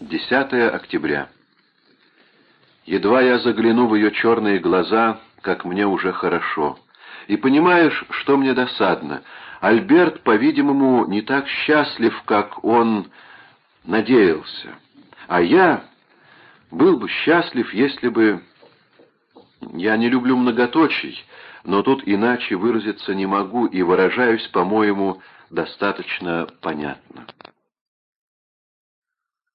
10 октября. Едва я загляну в ее черные глаза, как мне уже хорошо. И понимаешь, что мне досадно. Альберт, по-видимому, не так счастлив, как он надеялся. А я был бы счастлив, если бы... Я не люблю многоточий, но тут иначе выразиться не могу и выражаюсь, по-моему, достаточно понятно.